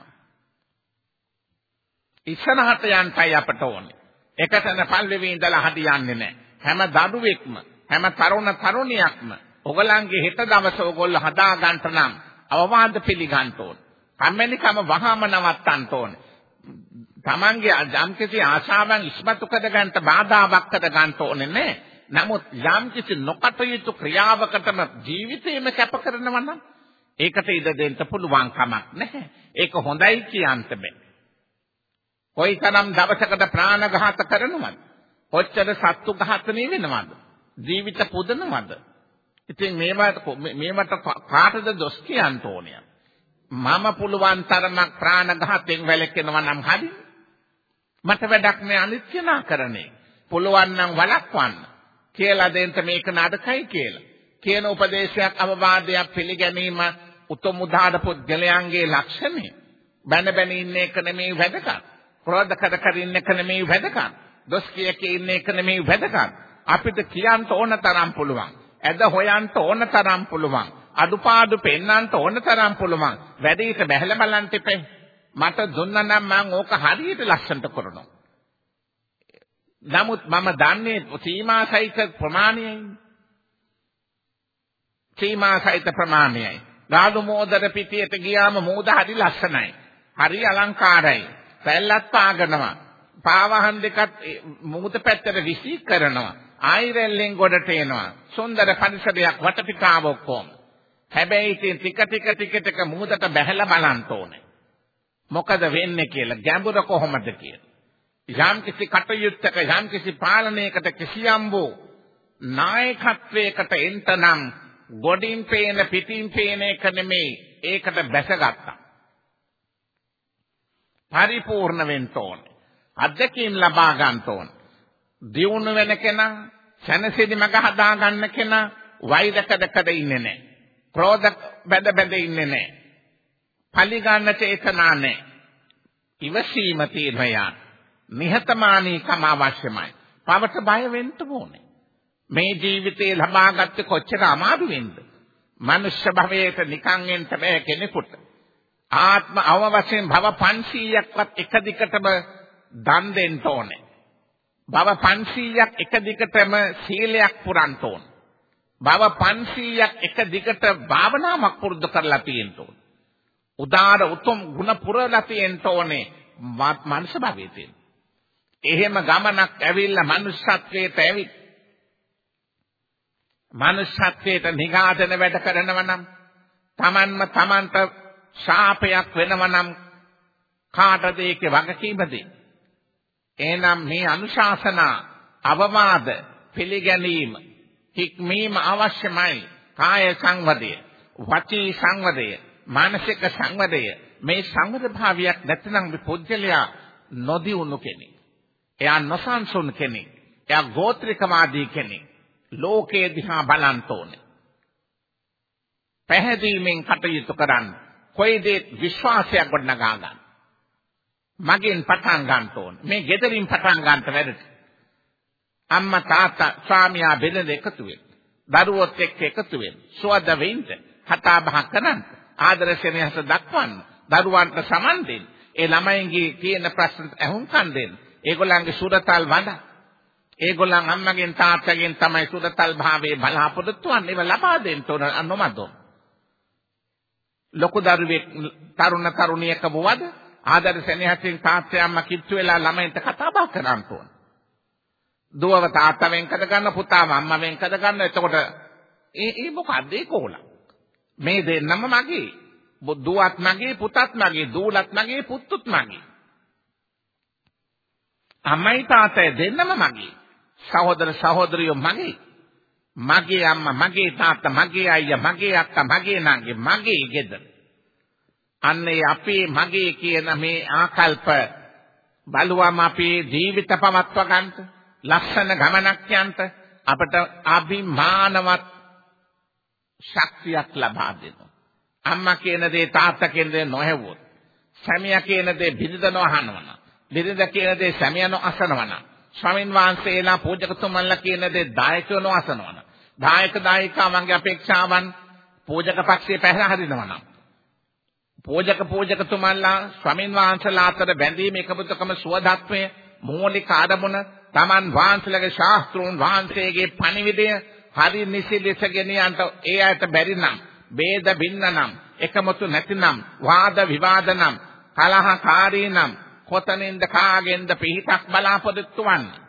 ඉස්සරහට යන්නයි අපට ඕනේ. එකතැන පල්ලෙවි ඉඳලා හදියන්නේ නැහැ. හැම දඩුවෙක්ම හැම තරුණ තරුණියක්ම ඔගලන්ගේ හෙට දවස ඔයගොල්ලෝ හදා ගන්නට නම් අවවාද පිළිගන්න ඕන. කම්මැලිකම වහාම නවත්තන්න ඕන. තමන්ගේ යම්කිසි ආශාවන් ඉස්මතු කර ගන්නට බාධාවක් කර ගන්න ඕනේ නැහැ. නමුත් යම්කිසි නොකටයුතු ක්‍රියාවකටම ජීවිතේම කැප කරනවා නම් ඒකට ඉඩ දෙන්න පුළුවන් කමක් නැහැ. ඒක හොඳයි කියන්න බෑ. කොයිතරම් දවසකට ප්‍රාණඝාත කරනවද? කොච්චර සත්තු ඝාතනය වෙනවද? ජීවිත පුදනවද? ඉතින් මේවට මේවට කාටද දොස් කියන්න ඕනේ? මම පුළුවන් තරමක් ප්‍රාණඝාතයෙන් වැළකෙනවා නම් හරි. මට වැඩක් නෑ අනිත් කෙනා කරන්නේ. පුළුවන් නම් වළක්වන්න. කියලා දෙන්න මේක නඩකයි කියලා. කියන උපදේශයක් අවවාදයක් පිළිගැනීම උතුම් උදාහරණ පුද්ගලයන්ගේ ලක්ෂණය. බැන බැන ඉන්න එක නෙමෙයි වැදගත්. ක්‍රෝධ කර කර ඉන්න එක නෙමෙයි වැදගත්. දොස් කිය කිය ඉන්න එක නෙමෙයි වැදගත්. අපිට කියන්න ඕන තරම් පුළුවන්. ඇද හොයන්න ඕන තරම් පුළුවන්. අඩුපාඩු පෙන්වන්න ඕන තරම් පුළුවන්. වැඩේට බැහැල බලන්න එපේ. මට දුන්නා නම් මම ඕක හරියට ලස්සනට කරනවා. නමුත් මම දන්නේ සීමා සහිත ප්‍රමාණයයි. සීමා සහිත ප්‍රමාණයයි. ගාඩු මෝදර පිටියට ගියාම මෝද හරි ලස්සනයි. හරි අලංකාරයි. පැල්ලත් පාගනවා. පාවහන් දෙකත් මුහුද පැත්තට විසි කරනවා. ආයිරෙල්ලෙන් ගොඩට එනවා. සුන්දර පරිසරයක් වටපිටාව ඔක්කොම. හැබැයි ඉතින් ටික ටික ටික ටික මුහුදට බැහැලා බලන්න ඕනේ. මොකද වෙන්නේ කියලා ගැඹුර කොහොමද කියලා. යම් කිසි කටයුත්තක යම් කිසි පාලනයකට කිසියම් වූ නායකත්වයකට එන්ටනම් ගොඩින් පේන පිටින් පේන එක නෙමෙයි ඒකට බැසගත්තා. පරිපූර්ණ වෙන්න ඕනේ. අධ්‍යක්ීම් ලබා ගන්න ඕනේ. දියුණු වෙන කෙනා, සැනසෙලි මග හදා ගන්න කෙනා වෛරකඩකඩ ඉන්නේ නැහැ. ක්‍රෝධ බැඳ බැඳ ඉන්නේ නැහැ. පලි ගන්න චේතනා නැහැ. ඉවසීම තියෙනවා නිහතමානීකම අවශ්‍යමයි. පවට බය වෙන්න ඕනේ. මේ ජීවිතේ ලබාගත්තේ කොච්චර අමාරු වෙන්ද? මනුෂ්‍ය භවයට නිකන් එන්න බෑ කෙනෙකුට. ආත්ම අවවශයෙන් භව 500ක්වත් එක දිගටම දන් දෙන්න ඕනේ. භව 500ක් එක දිගටම සීලයක් පුරන්න ඕනේ. භව 500ක් එක දිගට භාවනාවක් පුරුදු කරලා තියෙන්න ඕනේ. උදාර උතුම් ගුණ පුරලා තියෙන්න ඕනේ මනුෂ්‍ය භවයේ තියෙන. එහෙම ගමනක් ඇවිල්ලා මනුෂ්‍යත්වයට ඇවිත් මනුෂ්‍යත්වයට නිගාදන වැඩ කරනවා නම් Tamanම Tamanට ශාපයක් වෙනවා නම් කාටද ඒකේ වගකීමද? එහෙනම් මේ අනුශාසනා අවවාද පිළිගැනීම හික්මීම අවශ්‍යමයි. කාය සංවදය වචී සංවදය මානසික සංවදය මේ සංවද භාවයක් නැත්නම් මේ පුජ්‍යලයා නොදියුණු කෙනෙක්. එයා නොසන්සුන් කෙනෙක්. එයා ගෝත්‍රිකවාදී කෙනෙක්. ලෝකයේ දිහා බලන්න ඕනේ. පැහැදීමෙන් කටයුතු කරන්න කොයිද විශ්වාසයක් ගොඩනගා ගන්න. මගෙන් පටන් ගන්න ඕනේ මේ gederin පටන් ගන්නට වැඩට අම්මා තාත්තා ස්වාමියා බෙදෙන එකතු වෙන්න. දරුවොත් එක්ක එකතු වෙන්න. සුවද වෙන්න. කතා බහ කරන්න. ආදර සෙනෙහස දක්වන්න. දරුවන්ට සමන් දෙන්න. ඒ ළමයින්ගේ තියෙන ප්‍රශ්න අහුම්කම් දෙන්න. ඒගොල්ලන්ගේ සුරතල් වඳ. ඒගොල්ලන් අම්මගෙන් තාත්තගෙන් තමයි සුරතල් භාවයේ බලාපොරොත්තු වෙන්නේ. ඒව ලබා දෙන්න ඕන අනොමදෝ. ලොකු දරුවෙක් තරුණ තරුණියක වුවද ආදර සෙනෙහසින් තාත්තා අම්මා කිච්චු වෙලා ළමයින්ට කතා බහ කරන්න ඕන. දුවව තාත්තා වෙන් කර ගන්න පුතාව අම්මා වෙන් කර ගන්න. එතකොට ඒ ඒ මොකද්ද? ඒ කෝල මේ දෙන්නම මගේ. දුවත් මගේ පුතත් මගේ දූලත් මගේ පුතුත් මගේ. අම්මයි තාත්තයි දෙන්නම මගේ. සහෝදර සහෝදරියෝ මගේ. මගේ අම්මා මගේ තාත්තා මගේ අයියා මගේ අක්කා මගේ නංගි මගේ ගෙදර. අන්නේ අපේ මගේ කියන මේ ආකල්ප බලුවම අපේ ජීවිත පවත්ව ගන්නට ලස්සන ගමනක් යන්ට අපට අභිමානවත් ශක්තියක් ලබා දෙනවා. අම්මා කියන දේ තාත්තා කියන දේ නොහැවුවොත්, සැමියා කියන දේ බිරිඳ නොඅහනවන, බිරිඳ කියන දේ සැමියා නොඅසනවන, ස්වාමින් වහන්සේලා පූජකතුමන්ලා කියන දේ දායකයෝ නොඅසනවන, දායක දායිකාවන්ගේ අපේක්ෂාවන් පූජක පක්ෂයේ පැහැර හරිනවනම් පූජක පූජකතුමන්ලා ස්වාමින් වහන්සේලා අතර බැඳීම එකමුතුකම සුවදත්වය මූලික ආරමුණ Taman වහන්සේලාගේ ශාස්ත්‍රෝන් වහන්සේගේ පණිවිඩය හරි නිසි ලෙස ගෙනියන්ට ඒ අයට බැරි නම් ભેද බින්න නම් එකමුතු නැතිනම් වාද විවාද නම් කලහකාරී නම් කොතනින්ද කාගෙන්ද පිහිටක් බලාපොරොත්තු වන්නේ?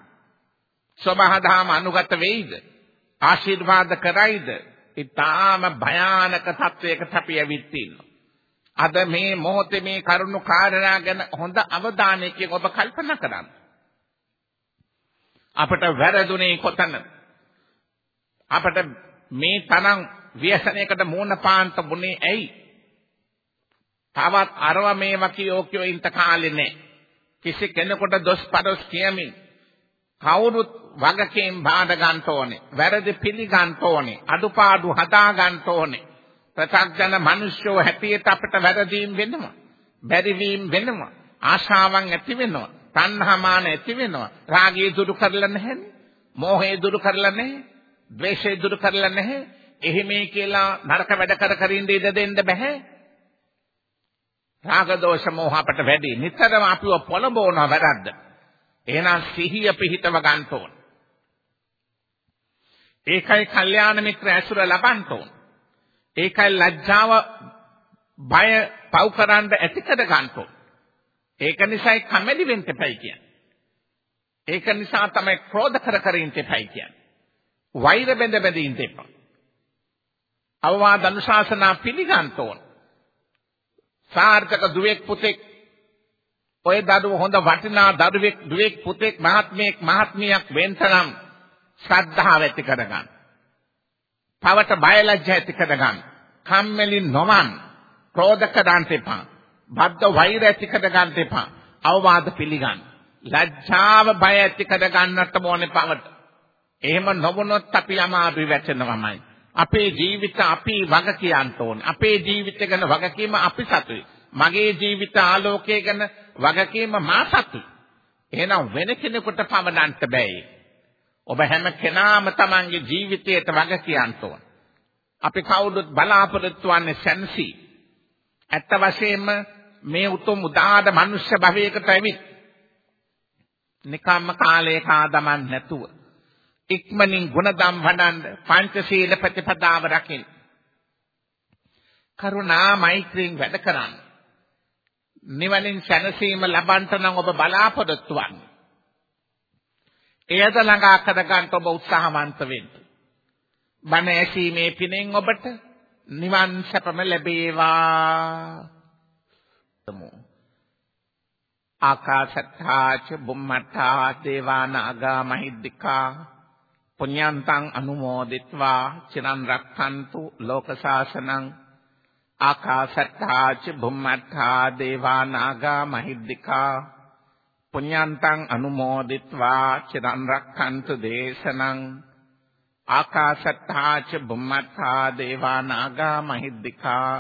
සබහදාම අනුගත වෙයිද? ආශිර්වාද කරයිද? ඊටාම භයානක තත්වයකට අපි ඇවිත් ඉන්නවා. අද මේ මොහොතේ මේ කරුණු කාරණා ගැන හොඳ අවධානයකින් ඔබ කල්පනා කරන්න අපට වැරදුනේ කොතන? අපට මේ තරම් ව්‍යසනයකට මූණ පාන්ත බුනේ ඇයි? තවත් අරව මේවා කියෝ කියෝ ඉන්ට කාලේ නෑ. කිසි කෙනෙකුට දොස් පදොස් කියමින් කවුරුත් වගකීම් බාර ගන්න ඕනේ. වැරදි පිළිගන්න ඕනේ. අඩුපාඩු හදා ගන්න ඕනේ. ප්‍රත්‍යඥ මිනිස්සෝ හැටියට අපිට වැරදීම් වෙනවා. බැරිවීම වෙනවා. ආශාවන් ඇති වෙනවා. තණ්හාමාන ඇති වෙනවා. රාගය දුරු කරලා නැහැනේ. මෝහය දුරු කරලා නැහැ. ද්වේෂය දුරු කරලා නැහැ. එහෙමයි කියලා නරක වැඩ කර කර ඉඳ ඉඳ දෙන්න බෑ. රාග දෝෂ මෝහ අපට වැඩි. නිතරම අපිව පොළඹවනවා වැරද්ද. එහෙනම් සිහිය පිහිටව ගන්න ඕන. ඒකයි කල්යාණ මිත්‍ර ඇසුර ලබන්න ඕන. ඒකයි ලැජ්ජාව බය පව් කරන්න ඇති කර ගන්න ඕන. ඒක නිසායි කැමැලි වෙන්න එපයි කියන්නේ. ඒක නිසා තමයි ක්‍රෝධ කර කර ඉන්න එපයි කියන්නේ. වෛර බැඳ බැඳ ඉන්න එපා. අවවාද අනුශාසනා පිළිගන්න ඕන. සාර්ථක දුවෙක් පුතෙක් ඔය දරුව හොඳ වටිනා දරුවෙක් දුවෙක් පුතෙක් මහත්මියෙක් මහත්මියක් වෙන්තරම් ශ්‍රද්ධාව ඇති කරගන්න. පවට බයලජ්ජ ඇති කරගන්න. කම්මැලි නොවන් ක්‍රෝධ කරන්ට එපා. බද්ධ වෛර ඇති කරගන්න එපා. අවවාද පිළිගන්න. ලැජ්ජාව බය ඇති කරගන්නට ඕනේ පවට. එහෙම නොවුනොත් අපි අමාරුයි වැටෙනවමයි. අපේ ජීවිත අපි වග කියන්න ඕනේ. අපේ ජීවිත ගැන වගකීම අපි සතුයි. මගේ ජීවිත ආලෝකය ගැන වගකීම මා සතුයි. එහෙනම් වෙන කෙනෙකුට පවඩන්න බෑ. ඔබ හැම කෙනාම තමන්ගේ ජීවිතයට වග කියන්න ඕන. අපි කවුරුත් බලාපොරොත්තු වන්නේ සැනසී. ඇත්ත වශයෙන්ම මේ උතුම් උදාාර මනුෂ්‍ය භවයකට ඇවිත් නිකම්ම කාලේ කාදමන් නැතුව ඉක්මනින් ගුණධම් වඩන්න පංචශීල ප්‍රතිපදාව රකින්න. කරුණා මෛත්‍රියෙන් වැඩ කරන්න. නිවනින් සැනසීම ලබන්නට නම් ඔබ බලාපොරොත්තු වන්නේ. එයද ළඟා කරගන්න ඔබ උත්සාහවන්ත වෙන්න. බණ ඇසීමේ පිණෙන් ඔබට නිවන් සැපම ලැබේවා. තමු. ආකාශත්තාච බුම්මත්තා දේවානාගා මහිද්దికා පුඤ්ඤන්තං අනුමෝදිත්වා චිරන් රක්ඛන්තු ලෝක සාසනං ආකාශත්තාච බුම්මත්තා දේවානාගා මහිද්దికා පුඤ්ඤන්තං අනුමෝදිත්වා චිරන් රක්ඛන්තු දේශනං ආකාශත්තා ච බුම්මත්තා දේවානාගා මහිද්దికා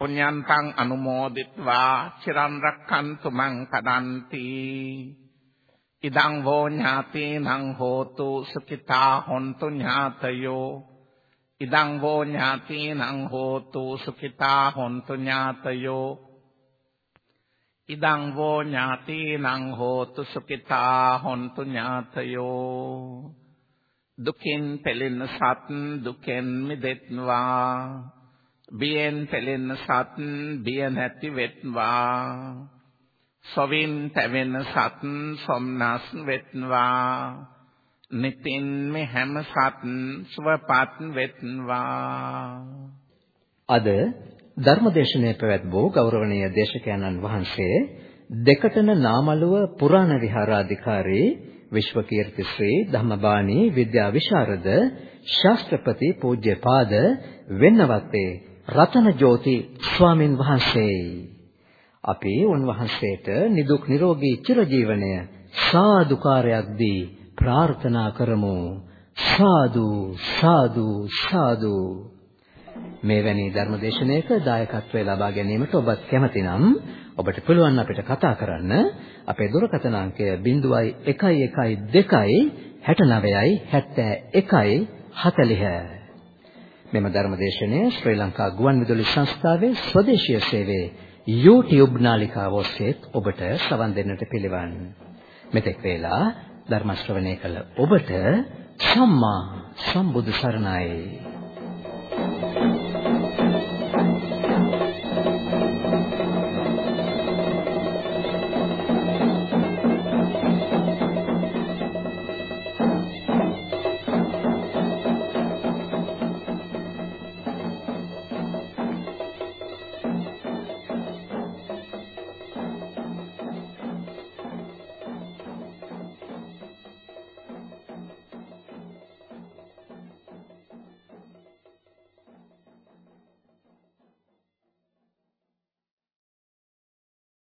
පුඤ්ඤන්තං අනුමෝදිත්වා චිරන් රක්ඛන්තු මං පදන්ති ඉදං වෝ ඥාතීනං හෝතු සුඛිතා හොන්තු ඥාතයෝ ඉදං වෝ ඥාතීනං හෝතු සුඛිතා හොන්තු ඥාතයෝ ඉදං වෝ ඥාතීනං හෝතු සුඛිතා හොන්තු ඥාතයෝ දුකින් පෙළෙන සත් දුකෙන් මිදෙත්වා බියෙන් පෙළෙන සත් බිය නැති වෙත්වා සොවින් තැවෙන සත් සොම්නස් වෙත්වා නිතින් මේ හැම සත් සුවපත් වෙත්වා අද ධර්මදේශනයේ පැවැත් වූ ගෞරවනීය දේශකයන්න් වහන්සේ දෙකටන නාමලුව පුරාණ විහාරාධිකාරී විශ්වකීර්ති ශ්‍රී ධම්මබාණී විද්‍යා විශාරද ශාස්ත්‍රපති පූජ්‍යපාද වෙන්නවත්තේ රතන ජෝති ස්වාමින් වහන්සේයි අපි උන්වහන්සේට නිදුක් නිරෝගී චිරජීවනය සාදුකාරයක් දී ප්‍රාර්ථනා කරමු. සාදු සාදු සාදු. මේවැනි ධර්මදේශනයක දායකත්වය ලබා ගැනීමට ඔබත් කැමති නම් ඔබට පුළුවන් අපිට කතා කරන්න. අපේ දුරකථන අංකය 0112 69යි 71යි 40 මෙම ධර්මදේශනය ශ්‍රී ලංකා ගුවන්විදුලි සංස්ථාවේ ස්වදේශීය සේවයේ YouTube නාලිකාව ඔස්සේ ඔබට සවන් දෙන්නට පිළිවන්. මෙතෙක් වේලා ධර්ම ශ්‍රවණය කළ ඔබට සම්මා සම්බුදු සරණයි.